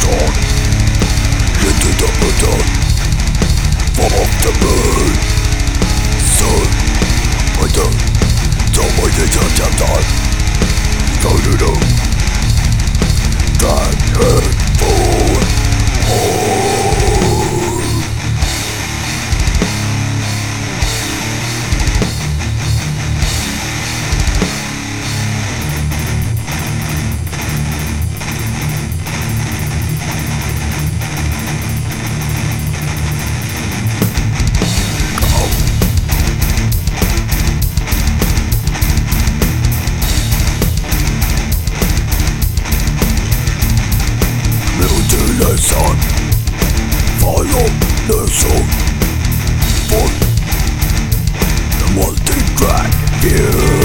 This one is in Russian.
Don't, you did the button, fuck the моем носу Вот Multi-track, yeah